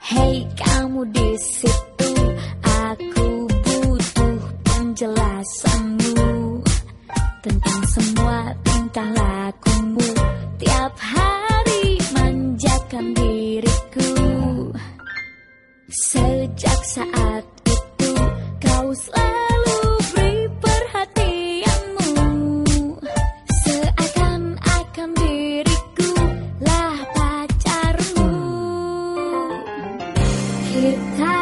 Hey kamu di situ, aku butuh penjelasanmu tentang semua tingkah lakumu tiap hari manjakan diriku. Sejak saat itu kau selalu Keep time.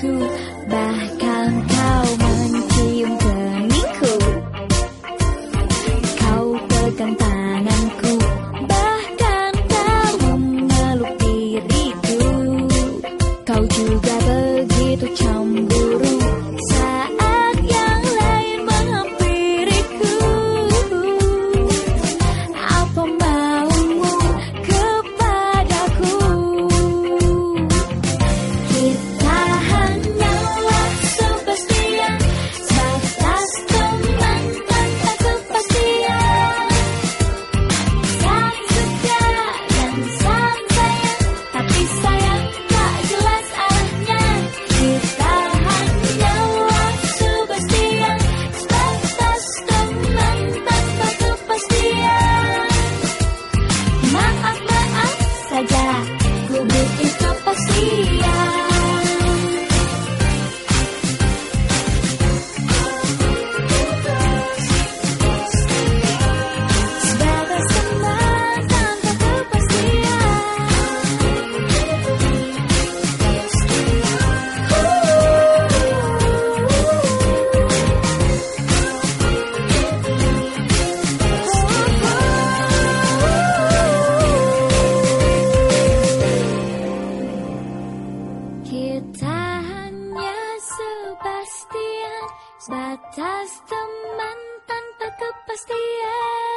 khứ ba Sebatas teman tanpa kepastian.